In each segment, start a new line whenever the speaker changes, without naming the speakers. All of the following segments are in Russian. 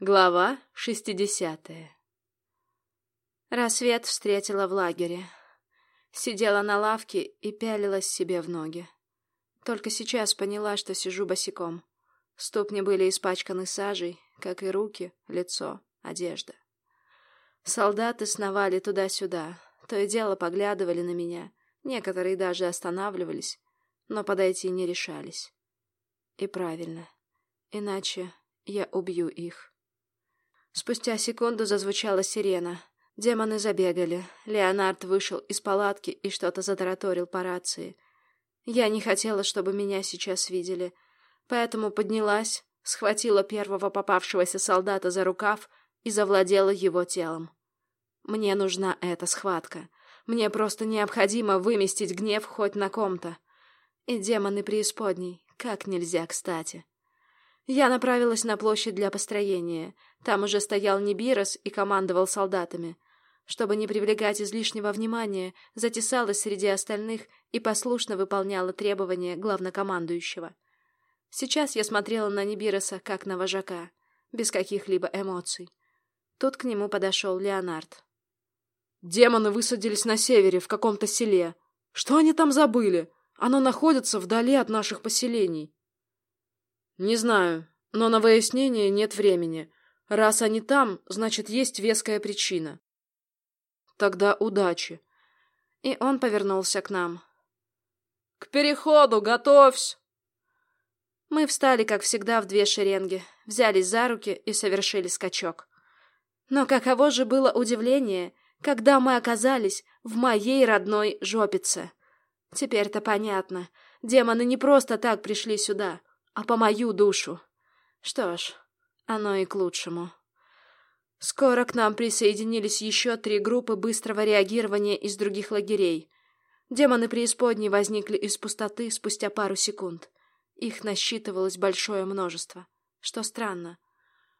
Глава шестидесятая Рассвет встретила в лагере. Сидела на лавке и пялилась себе в ноги. Только сейчас поняла, что сижу босиком. Ступни были испачканы сажей, как и руки, лицо, одежда. Солдаты сновали туда-сюда, то и дело поглядывали на меня, некоторые даже останавливались, но подойти не решались. И правильно, иначе я убью их. Спустя секунду зазвучала сирена. Демоны забегали. Леонард вышел из палатки и что-то затараторил по рации. Я не хотела, чтобы меня сейчас видели, поэтому поднялась, схватила первого попавшегося солдата за рукав и завладела его телом. Мне нужна эта схватка. Мне просто необходимо выместить гнев хоть на ком-то. И демоны преисподней, как нельзя кстати. Я направилась на площадь для построения. Там уже стоял Нибирос и командовал солдатами. Чтобы не привлекать излишнего внимания, затесалась среди остальных и послушно выполняла требования главнокомандующего. Сейчас я смотрела на Нибироса как на вожака, без каких-либо эмоций. Тут к нему подошел Леонард. «Демоны высадились на севере, в каком-то селе. Что они там забыли? Оно находится вдали от наших поселений». «Не знаю, но на выяснение нет времени. Раз они там, значит, есть веская причина». «Тогда удачи». И он повернулся к нам. «К переходу готовься!» Мы встали, как всегда, в две шеренги, взялись за руки и совершили скачок. Но каково же было удивление, когда мы оказались в моей родной жопице. Теперь-то понятно, демоны не просто так пришли сюда — а по мою душу. Что ж, оно и к лучшему. Скоро к нам присоединились еще три группы быстрого реагирования из других лагерей. Демоны преисподней возникли из пустоты спустя пару секунд. Их насчитывалось большое множество, что странно.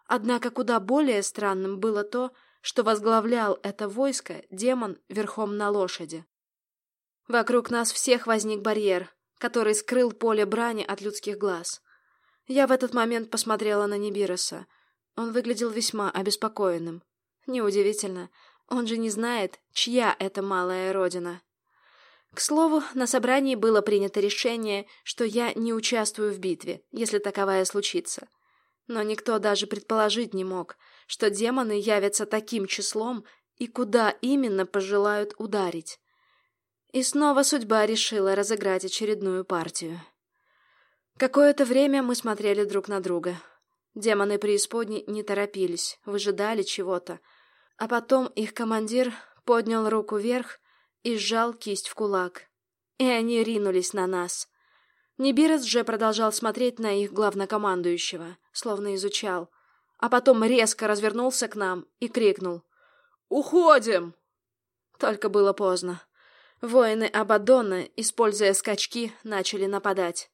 Однако куда более странным было то, что возглавлял это войско демон верхом на лошади. Вокруг нас всех возник барьер, который скрыл поле брани от людских глаз. Я в этот момент посмотрела на Нибироса. Он выглядел весьма обеспокоенным. Неудивительно, он же не знает, чья это малая родина. К слову, на собрании было принято решение, что я не участвую в битве, если таковая случится. Но никто даже предположить не мог, что демоны явятся таким числом и куда именно пожелают ударить. И снова судьба решила разыграть очередную партию. Какое-то время мы смотрели друг на друга. Демоны преисподней не торопились, выжидали чего-то. А потом их командир поднял руку вверх и сжал кисть в кулак. И они ринулись на нас. Нибирос же продолжал смотреть на их главнокомандующего, словно изучал. А потом резко развернулся к нам и крикнул «Уходим!». Только было поздно. Воины Абадона, используя скачки, начали нападать.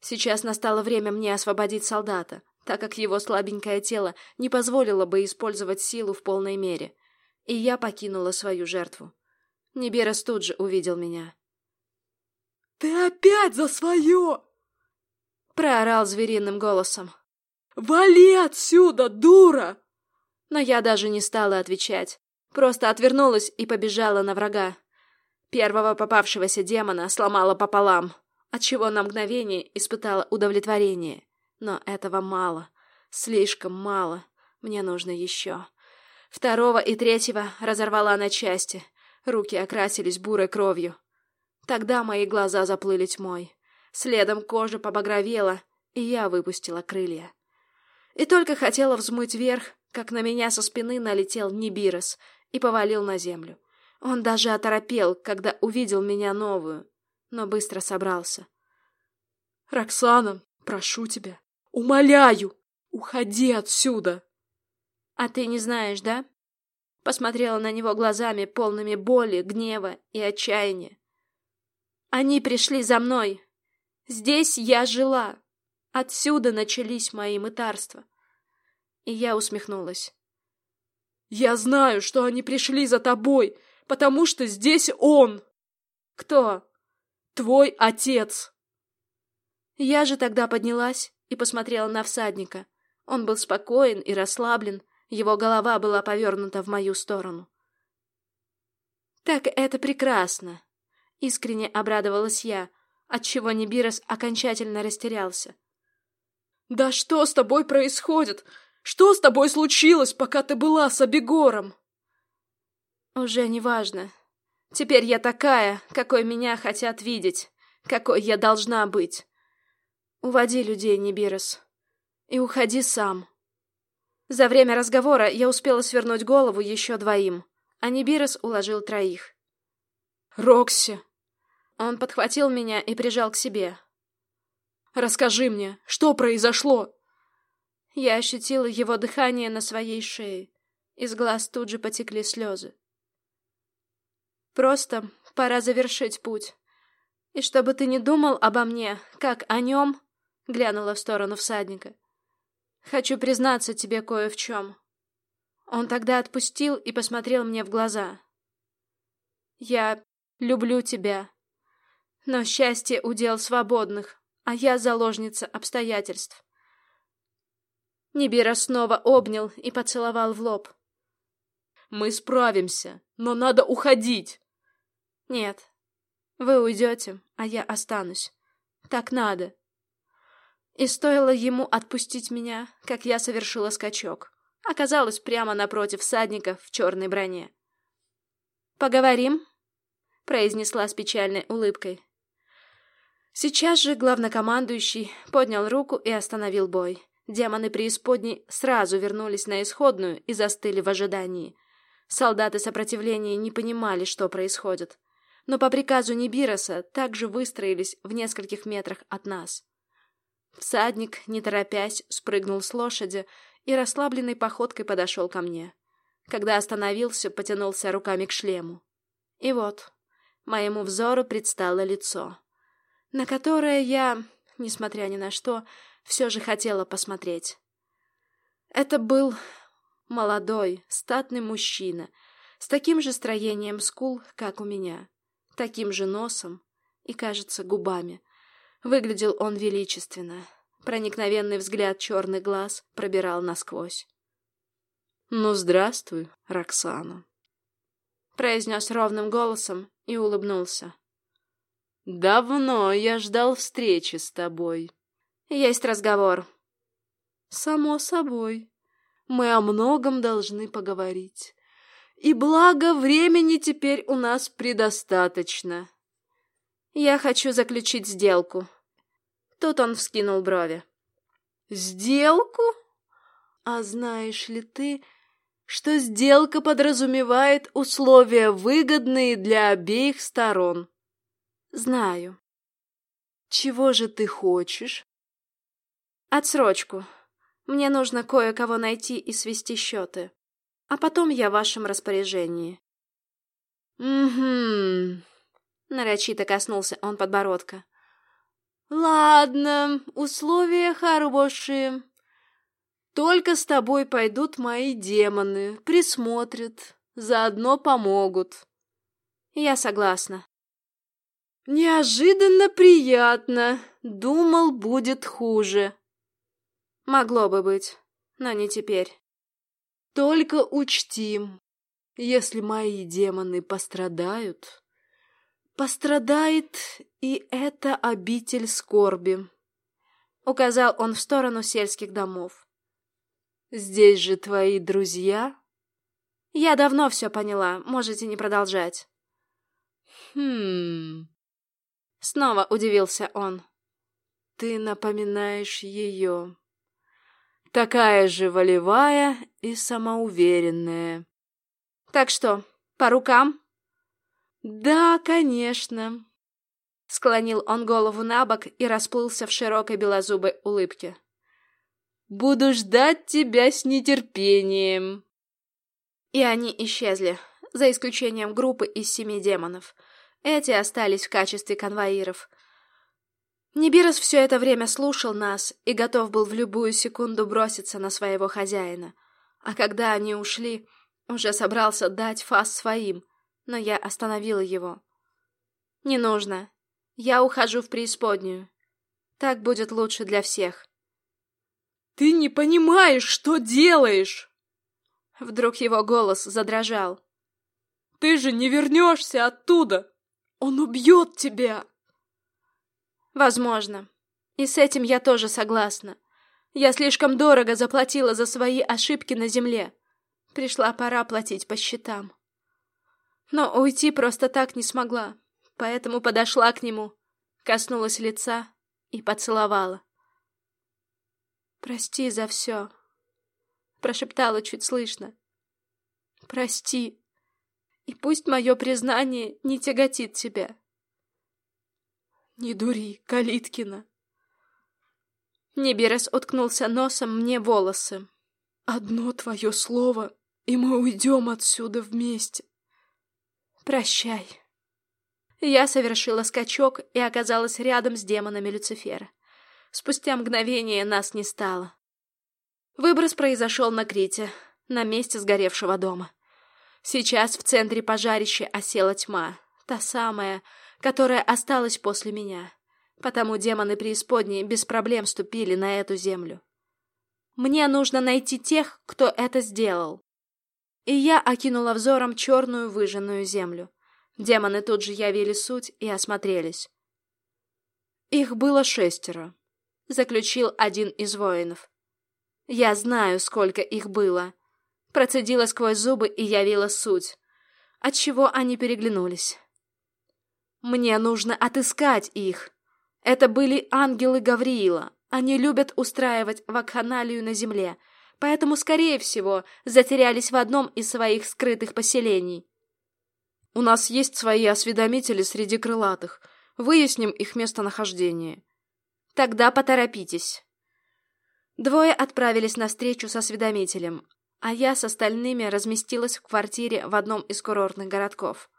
Сейчас настало время мне освободить солдата, так как его слабенькое тело не позволило бы использовать силу в полной мере. И я покинула свою жертву. Ниберас тут же увидел меня.
«Ты опять за свое!»
Проорал звериным голосом.
«Вали отсюда, дура!»
Но я даже не стала отвечать. Просто отвернулась и побежала на врага. Первого попавшегося демона сломала пополам отчего на мгновение испытала удовлетворение. Но этого мало. Слишком мало. Мне нужно еще. Второго и третьего разорвала на части. Руки окрасились бурой кровью. Тогда мои глаза заплыли тьмой. Следом кожа побагровела, и я выпустила крылья. И только хотела взмыть вверх, как на меня со спины налетел Нибирос и повалил на землю. Он даже оторопел, когда увидел меня новую, но быстро собрался.
«Роксана, прошу тебя, умоляю, уходи отсюда!»
«А ты не знаешь, да?» Посмотрела на него глазами, полными боли, гнева и отчаяния. «Они пришли за мной. Здесь я жила. Отсюда начались мои мытарства». И я усмехнулась.
«Я знаю, что они пришли за тобой, потому что здесь он!»
«Кто?»
Твой отец!»
Я же тогда поднялась и посмотрела на всадника. Он был спокоен и расслаблен, его голова была повернута в мою сторону. «Так это прекрасно!» — искренне обрадовалась я, отчего Нибирос окончательно растерялся.
«Да что с тобой происходит? Что с тобой случилось, пока ты была с Абегором?»
«Уже не важно. Теперь я такая, какой меня хотят видеть, какой я должна быть. Уводи людей, Нибирос, и уходи сам». За время разговора я успела свернуть голову еще двоим, а Нибирос уложил троих.
«Рокси!»
Он подхватил меня и прижал к себе.
«Расскажи мне, что произошло?»
Я ощутила его дыхание на своей шее. Из глаз тут же потекли слезы. Просто пора завершить путь. И чтобы ты не думал обо мне, как о нем, глянула в сторону всадника. Хочу признаться тебе кое в чем. Он тогда отпустил и посмотрел мне в глаза. Я люблю тебя. Но счастье удел свободных, а я заложница обстоятельств. Нибира снова обнял и поцеловал в лоб.
«Мы справимся, но надо уходить!»
«Нет, вы уйдете, а я останусь. Так надо». И стоило ему отпустить меня, как я совершила скачок. Оказалась прямо напротив всадника в черной броне. «Поговорим?» — произнесла с печальной улыбкой. Сейчас же главнокомандующий поднял руку и остановил бой. Демоны преисподней сразу вернулись на исходную и застыли в ожидании. Солдаты сопротивления не понимали, что происходит. Но по приказу Нибироса также выстроились в нескольких метрах от нас. Всадник, не торопясь, спрыгнул с лошади и расслабленной походкой подошел ко мне. Когда остановился, потянулся руками к шлему. И вот, моему взору предстало лицо, на которое я, несмотря ни на что, все же хотела посмотреть. Это был молодой, статный мужчина, с таким же строением скул, как у меня, таким же носом и, кажется, губами, Выглядел он величественно. Проникновенный взгляд черных глаз пробирал насквозь.
«Ну, здравствуй, Роксана», —
произнес ровным голосом и улыбнулся.
«Давно я ждал встречи с тобой».
«Есть разговор».
«Само собой. Мы о многом должны поговорить. И благо времени теперь у нас предостаточно».
«Я хочу заключить сделку», Тут он вскинул брови.
«Сделку? А знаешь ли ты, что сделка подразумевает условия, выгодные для обеих сторон?»
«Знаю».
«Чего же ты хочешь?»
«Отсрочку. Мне нужно кое-кого найти и свести счеты. А потом я в вашем распоряжении».
«Угу», —
нарочито коснулся он подбородка.
Ладно, условия хорошие. Только с тобой пойдут мои демоны, присмотрят, заодно помогут.
Я согласна.
Неожиданно приятно. Думал, будет хуже.
Могло бы быть, но не теперь.
Только учтим, если мои демоны пострадают, Пострадает и эта обитель скорби.
Указал он в сторону сельских домов.
Здесь же твои друзья?
Я давно все поняла, можете не продолжать.
Хм...
Снова удивился он.
Ты напоминаешь ее. Такая же волевая и самоуверенная.
Так что, по рукам?
«Да, конечно», —
склонил он голову на бок и расплылся в широкой белозубой улыбке.
«Буду ждать тебя с нетерпением».
И они исчезли, за исключением группы из семи демонов. Эти остались в качестве конвоиров. Нибирос все это время слушал нас и готов был в любую секунду броситься на своего хозяина. А когда они ушли, уже собрался дать фас своим — но я остановила его. «Не нужно. Я ухожу в преисподнюю. Так будет лучше для всех».
Ты не понимаешь, что делаешь!»
Вдруг его голос задрожал.
«Ты же не вернешься оттуда! Он убьет тебя!»
Возможно. И с этим я тоже согласна. Я слишком дорого заплатила за свои ошибки на земле. Пришла пора платить по счетам. Но уйти просто так не смогла, поэтому подошла к нему, коснулась лица и поцеловала. «Прости за все», — прошептала чуть слышно. «Прости, и пусть мое признание не тяготит тебя».
«Не дури, Калиткина!»
Неберес уткнулся носом мне волосы.
«Одно твое слово, и мы уйдем отсюда вместе».
«Прощай». Я совершила скачок и оказалась рядом с демонами Люцифера. Спустя мгновение нас не стало. Выброс произошел на Крите, на месте сгоревшего дома. Сейчас в центре пожарища осела тьма, та самая, которая осталась после меня. Потому демоны преисподней без проблем ступили на эту землю. Мне нужно найти тех, кто это сделал. И я окинула взором черную выжженную землю. Демоны тут же явили суть и осмотрелись. Их было шестеро, заключил один из воинов. Я знаю, сколько их было. Процедила сквозь зубы и явила суть. Отчего они переглянулись. Мне нужно отыскать их. Это были ангелы Гавриила. Они любят устраивать вакханалию на земле, поэтому, скорее всего, затерялись в одном из своих скрытых поселений.
У нас есть свои осведомители среди крылатых. Выясним их местонахождение.
Тогда поторопитесь. Двое отправились на встречу со осведомителем, а я с остальными разместилась в квартире в одном из курортных городков.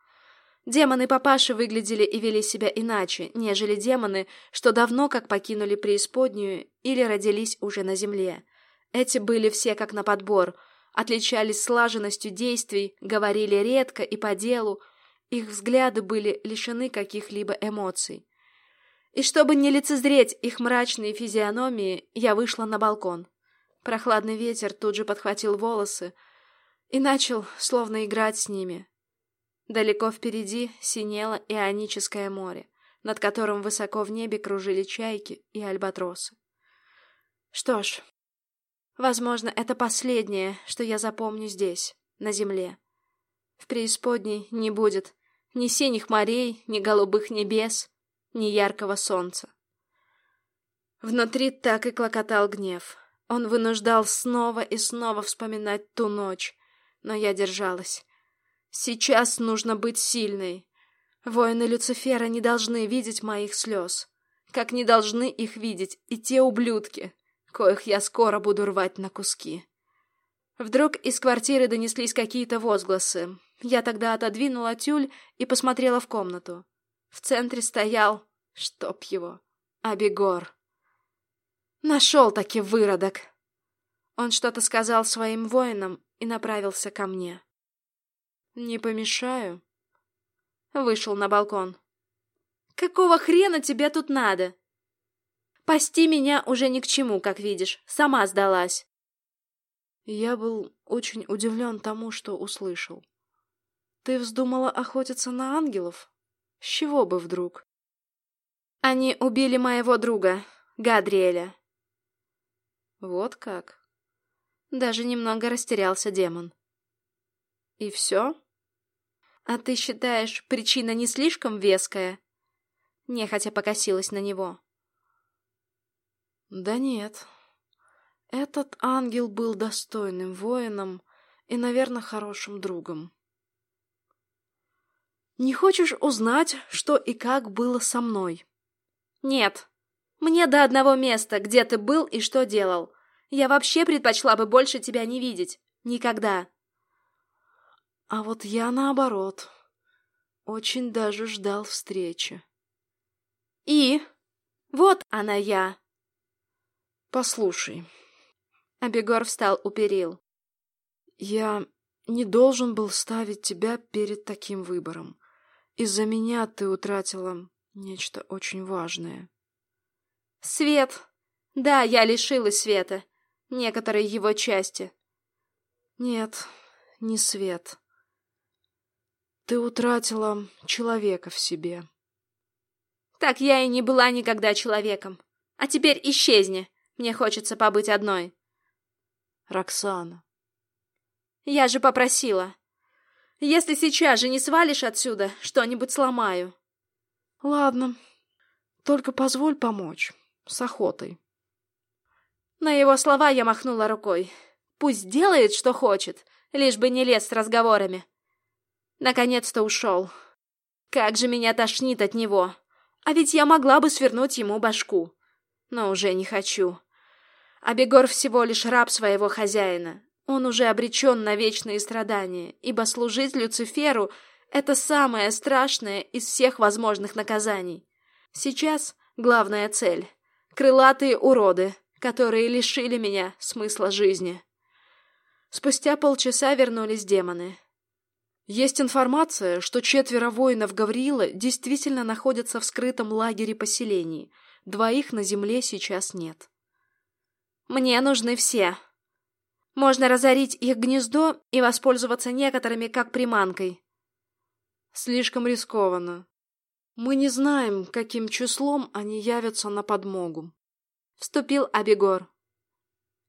Демоны-папаши выглядели и вели себя иначе, нежели демоны, что давно как покинули преисподнюю или родились уже на земле. Эти были все как на подбор, отличались слаженностью действий, говорили редко и по делу, их взгляды были лишены каких-либо эмоций. И чтобы не лицезреть их мрачные физиономии, я вышла на балкон. Прохладный ветер тут же подхватил волосы и начал словно играть с ними, Далеко впереди синело Ионическое море, над которым высоко в небе кружили чайки и альбатросы. Что ж, возможно, это последнее, что я запомню здесь, на земле. В преисподней не будет ни синих морей, ни голубых небес, ни яркого солнца. Внутри так и клокотал гнев. Он вынуждал снова и снова вспоминать ту ночь, но я держалась. Сейчас нужно быть сильной. Воины Люцифера не должны видеть моих слез, как не должны их видеть и те ублюдки, коих я скоро буду рвать на куски. Вдруг из квартиры донеслись какие-то возгласы. Я тогда отодвинула тюль и посмотрела в комнату. В центре стоял, чтоб его, Абегор. Нашел-таки выродок. Он что-то сказал своим воинам и направился ко мне. «Не помешаю?» Вышел на балкон. «Какого хрена тебе тут надо?» «Пасти меня уже ни к чему, как видишь. Сама сдалась».
Я был очень удивлен тому, что услышал. «Ты вздумала охотиться на ангелов? С чего бы вдруг?»
«Они убили моего друга, Гадриэля».
«Вот как?»
Даже немного растерялся демон.
«И все?»
«А ты считаешь, причина не слишком веская?» Нехотя покосилась на него.
«Да нет. Этот ангел был достойным воином и, наверное, хорошим другом. Не хочешь узнать, что и как было со мной?»
«Нет. Мне до одного места, где ты был и что делал. Я вообще предпочла бы больше тебя не видеть. Никогда».
А вот я наоборот. Очень даже ждал встречи.
И? Вот она я.
Послушай.
Абегор встал у перил.
Я не должен был ставить тебя перед таким выбором. Из-за меня ты утратила нечто очень важное.
Свет. Да, я лишилась света. некоторые его части.
Нет, не свет. Ты утратила человека в себе.
Так я и не была никогда человеком. А теперь исчезни. Мне хочется побыть одной.
Роксана.
Я же попросила. Если сейчас же не свалишь отсюда, что-нибудь сломаю.
Ладно. Только позволь помочь. С охотой.
На его слова я махнула рукой. Пусть делает, что хочет, лишь бы не лез с разговорами. Наконец-то ушел. Как же меня тошнит от него. А ведь я могла бы свернуть ему башку. Но уже не хочу. Абегор всего лишь раб своего хозяина. Он уже обречен на вечные страдания, ибо служить Люциферу — это самое страшное из всех возможных наказаний. Сейчас главная цель — крылатые уроды, которые лишили меня смысла жизни. Спустя полчаса вернулись демоны.
Есть информация, что четверо воинов Гавриила действительно находятся в скрытом лагере поселений. Двоих на земле сейчас нет.
Мне нужны все. Можно разорить их гнездо и воспользоваться некоторыми как приманкой.
Слишком рискованно. Мы не знаем, каким числом они явятся на подмогу.
Вступил Абегор.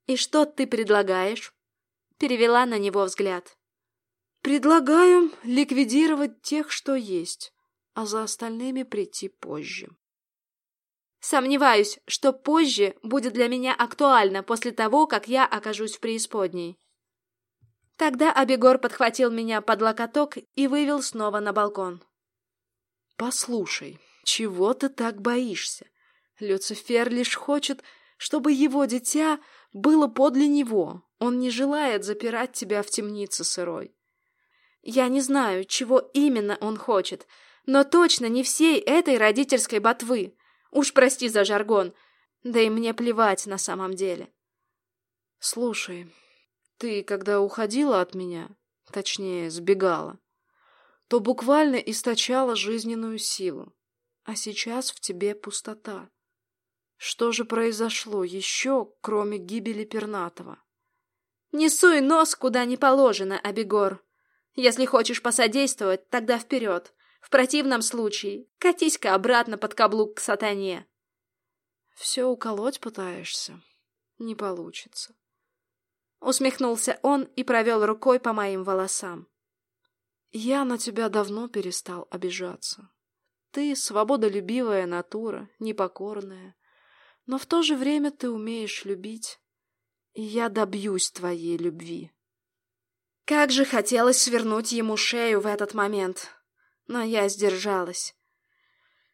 И что ты предлагаешь? Перевела на него взгляд.
Предлагаю ликвидировать тех, что есть, а за остальными прийти позже.
Сомневаюсь, что позже будет для меня актуально после того, как я окажусь в преисподней. Тогда Абегор подхватил меня под локоток и вывел снова на балкон.
«Послушай, чего ты так боишься? Люцифер лишь хочет, чтобы его дитя было подле него. Он не желает запирать тебя в темнице сырой.
Я не знаю, чего именно он хочет, но точно не всей этой родительской ботвы. Уж прости за жаргон, да и мне плевать на самом деле.
Слушай, ты, когда уходила от меня, точнее, сбегала, то буквально источала жизненную силу, а сейчас в тебе пустота. Что же произошло еще, кроме гибели Пернатова?
Не суй нос куда не положено, Абегор. Если хочешь посодействовать, тогда вперед. В противном случае катись-ка обратно под каблук к сатане.
Все уколоть пытаешься? Не получится.
Усмехнулся он и провел рукой по моим волосам.
Я на тебя давно перестал обижаться. Ты свободолюбивая натура, непокорная. Но в то же время ты умеешь любить. И я добьюсь твоей любви.
Как же хотелось свернуть ему шею в этот момент. Но я сдержалась.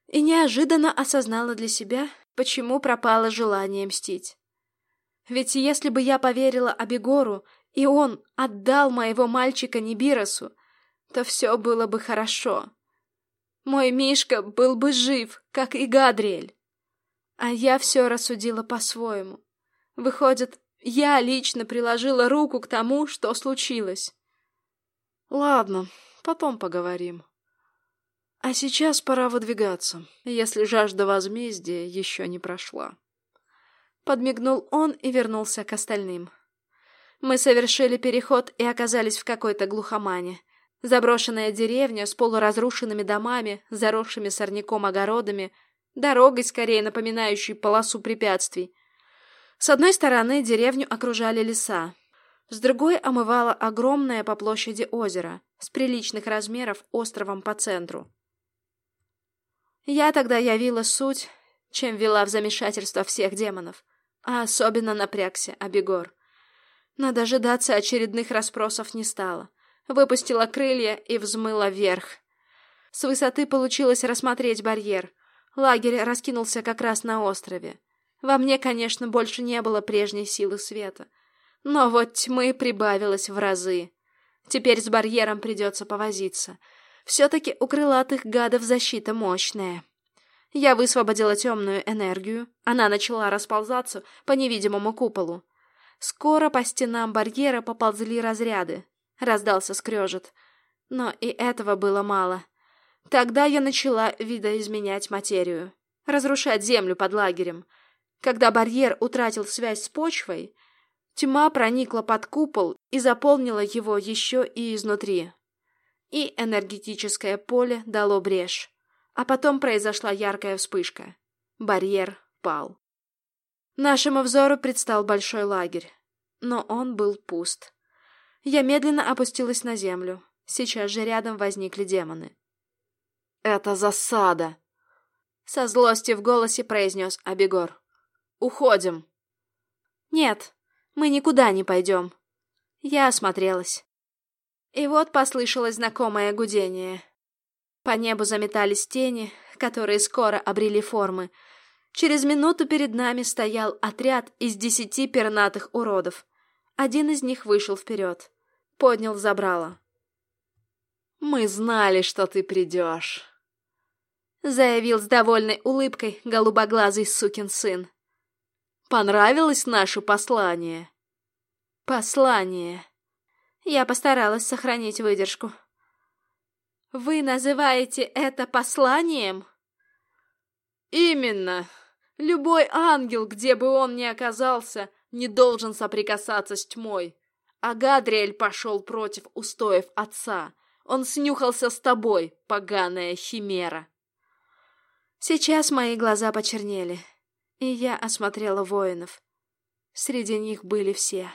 И неожиданно осознала для себя, почему пропало желание мстить. Ведь если бы я поверила Абегору, и он отдал моего мальчика Нибиросу, то все было бы хорошо. Мой Мишка был бы жив, как и Гадриэль. А я все рассудила по-своему. Выходит, я лично приложила руку к тому, что случилось.
Ладно, потом поговорим. А сейчас пора выдвигаться, если жажда возмездия еще не прошла.
Подмигнул он и вернулся к остальным. Мы совершили переход и оказались в какой-то глухомане. Заброшенная деревня с полуразрушенными домами, заросшими сорняком огородами, дорогой, скорее напоминающей полосу препятствий — с одной стороны деревню окружали леса, с другой омывало огромное по площади озеро с приличных размеров островом по центру. Я тогда явила суть, чем вела в замешательство всех демонов, а особенно напрягся Абегор. Но дожидаться очередных расспросов не стала. Выпустила крылья и взмыла вверх. С высоты получилось рассмотреть барьер. Лагерь раскинулся как раз на острове. Во мне, конечно, больше не было прежней силы света. Но вот тьмы прибавилось в разы. Теперь с барьером придется повозиться. Все-таки у крылатых гадов защита мощная. Я высвободила темную энергию. Она начала расползаться по невидимому куполу. Скоро по стенам барьера поползли разряды. Раздался скрежет. Но и этого было мало. Тогда я начала видоизменять материю. Разрушать землю под лагерем — когда барьер утратил связь с почвой, Тьма проникла под купол и заполнила его еще и изнутри. И энергетическое поле дало брешь. А потом произошла яркая вспышка. Барьер пал. Нашему взору предстал большой лагерь. Но он был пуст. Я медленно опустилась на землю. Сейчас же рядом возникли демоны.
«Это засада!»
Со злостью в голосе произнес Абегор.
«Уходим!»
«Нет, мы никуда не пойдем». Я осмотрелась. И вот послышалось знакомое гудение. По небу заметались тени, которые скоро обрели формы. Через минуту перед нами стоял отряд из десяти пернатых уродов. Один из них вышел вперед. Поднял забрало.
«Мы знали, что ты придешь», —
заявил с довольной улыбкой голубоглазый сукин сын.
«Понравилось наше послание?»
«Послание». Я постаралась сохранить выдержку. «Вы называете это посланием?»
«Именно. Любой ангел, где бы он ни оказался, не должен соприкасаться с тьмой. А Гадриэль пошел против устоев отца. Он снюхался с тобой, поганая химера.
Сейчас мои глаза почернели, и я осмотрела воинов. Среди них были все.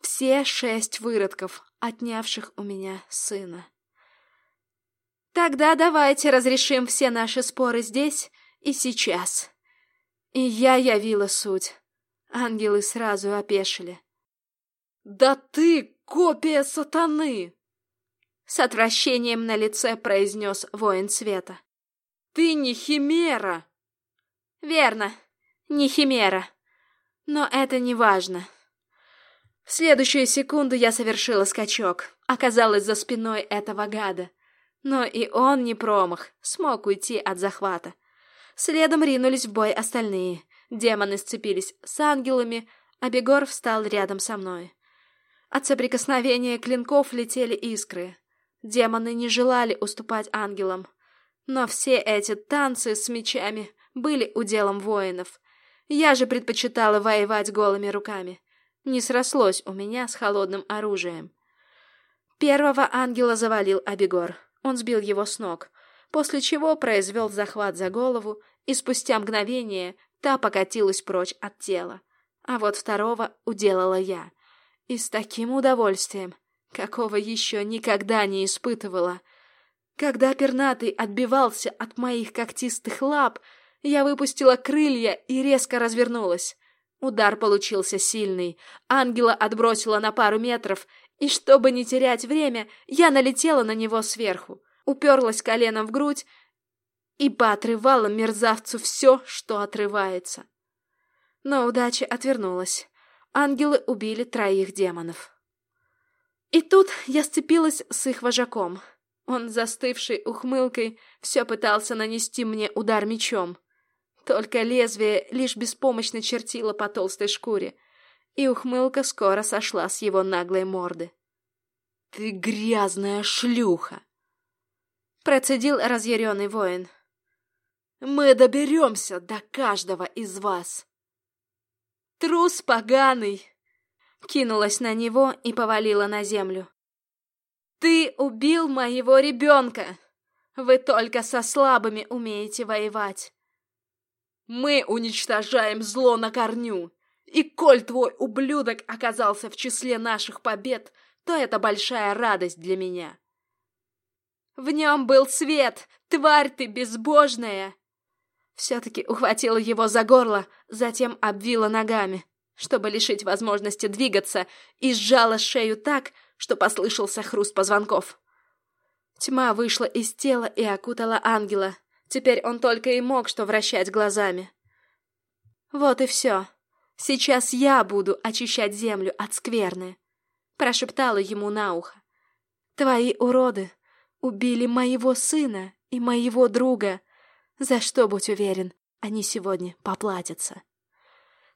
Все шесть выродков, отнявших у меня сына. Тогда давайте разрешим все наши споры здесь и сейчас. И я явила суть. Ангелы сразу опешили.
«Да ты копия сатаны!»
С отвращением на лице произнес воин света.
«Ты не химера!»
«Верно, не химера. Но это не важно». В следующую секунду я совершила скачок, оказалась за спиной этого гада. Но и он не промах, смог уйти от захвата. Следом ринулись в бой остальные. Демоны сцепились с ангелами, а Бегор встал рядом со мной. От соприкосновения клинков летели искры. Демоны не желали уступать ангелам. Но все эти танцы с мечами были уделом воинов. Я же предпочитала воевать голыми руками. Не срослось у меня с холодным оружием. Первого ангела завалил Абегор. Он сбил его с ног, после чего произвел захват за голову, и спустя мгновение та покатилась прочь от тела. А вот второго уделала я. И с таким удовольствием какого еще никогда не испытывала. Когда пернатый отбивался от моих когтистых лап, я выпустила крылья и резко развернулась. Удар получился сильный. Ангела отбросила на пару метров, и чтобы не терять время, я налетела на него сверху, уперлась коленом в грудь и поотрывала мерзавцу все, что отрывается. Но удача отвернулась. Ангелы убили троих демонов. И тут я сцепилась с их вожаком. Он, застывший ухмылкой, все пытался нанести мне удар мечом. Только лезвие лишь беспомощно чертило по толстой шкуре, и ухмылка скоро сошла с его наглой морды.
«Ты грязная шлюха!»
Процедил разъяренный воин.
«Мы доберемся до каждого из вас!»
«Трус поганый!» кинулась на него и повалила на землю. «Ты убил моего ребенка! Вы только со слабыми умеете воевать!»
«Мы уничтожаем зло на корню, и коль твой ублюдок оказался в числе наших побед, то это большая радость для меня!»
«В нем был свет! Тварь ты безбожная!» Все-таки ухватила его за горло, затем обвила ногами чтобы лишить возможности двигаться, и сжала шею так, что послышался хруст позвонков. Тьма вышла из тела и окутала ангела. Теперь он только и мог что вращать глазами. «Вот и все. Сейчас я буду очищать землю от скверны», — прошептала ему на ухо. «Твои уроды убили моего сына и моего друга, за что, будь уверен, они сегодня поплатятся»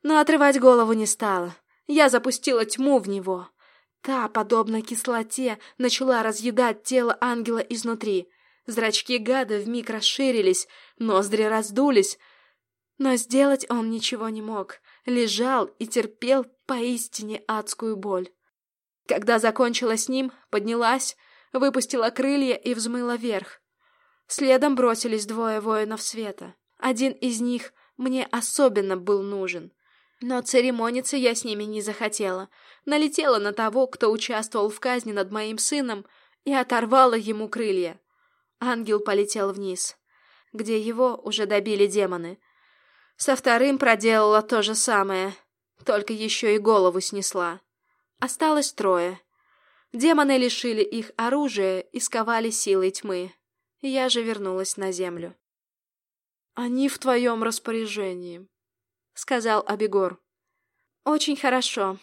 но отрывать голову не стала. Я запустила тьму в него. Та, подобно кислоте, начала разъедать тело ангела изнутри. Зрачки гада вмиг расширились, ноздри раздулись. Но сделать он ничего не мог, лежал и терпел поистине адскую боль. Когда закончила с ним, поднялась, выпустила крылья и взмыла вверх. Следом бросились двое воинов света. Один из них мне особенно был нужен. Но церемониться я с ними не захотела. Налетела на того, кто участвовал в казни над моим сыном, и оторвала ему крылья. Ангел полетел вниз, где его уже добили демоны. Со вторым проделала то же самое, только еще и голову снесла. Осталось трое. Демоны лишили их оружия и сковали силой тьмы. Я же вернулась на землю.
«Они в твоем распоряжении», — сказал Абегор.
«Очень хорошо.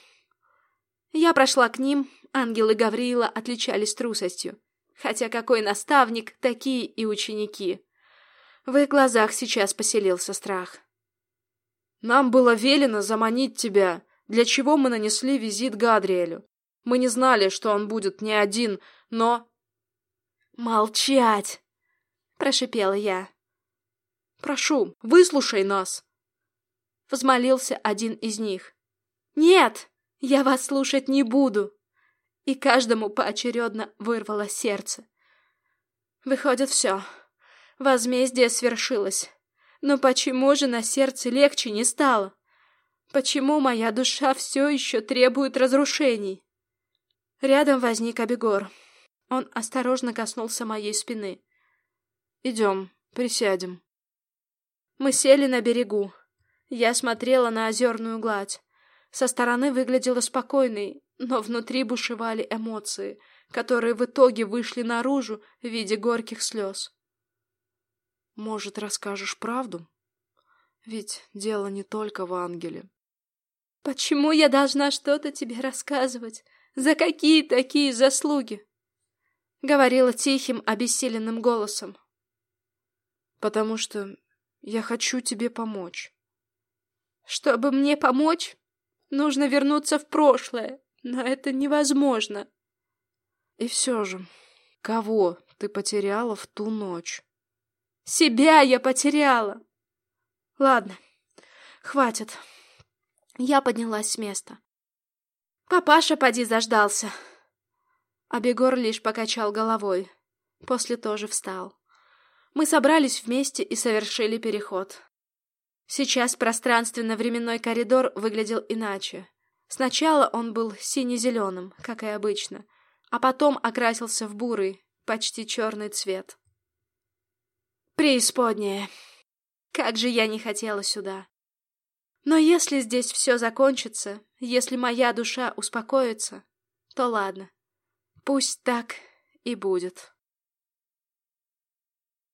Я прошла к ним, ангелы Гавриила отличались трусостью. Хотя какой наставник, такие и ученики. В их глазах сейчас поселился страх.
«Нам было велено заманить тебя, для чего мы нанесли визит Гадриэлю. Мы не знали, что он будет не один, но...»
«Молчать!» — прошипела я.
«Прошу, выслушай нас!»
Взмолился один из них. «Нет, я вас слушать не буду!» И каждому поочередно вырвало сердце. Выходит, все. Возмездие свершилось. Но почему же на сердце легче не стало? Почему моя душа все еще требует разрушений? Рядом возник Абегор. Он осторожно коснулся моей спины.
«Идем, присядем».
Мы сели на берегу. Я смотрела на озерную гладь. Со стороны выглядела спокойной, но внутри бушевали эмоции, которые в итоге вышли наружу в виде горьких слез.
«Может, расскажешь правду? Ведь дело не только в ангеле».
«Почему я должна что-то тебе рассказывать? За какие такие заслуги?» Говорила тихим, обессиленным голосом.
«Потому что я хочу тебе помочь.
Чтобы мне помочь, нужно вернуться в прошлое, но это невозможно.
И все же, кого ты потеряла в ту ночь?
Себя я потеряла. Ладно, хватит. Я поднялась с места. Папаша поди заждался. А Бегор лишь покачал головой. После тоже встал. Мы собрались вместе и совершили переход. Сейчас пространственно-временной коридор выглядел иначе. Сначала он был сине-зеленым, как и обычно, а потом окрасился в бурый, почти черный цвет. Преисподняя! Как же я не хотела сюда! Но если здесь все закончится, если моя душа успокоится, то ладно. Пусть так и будет.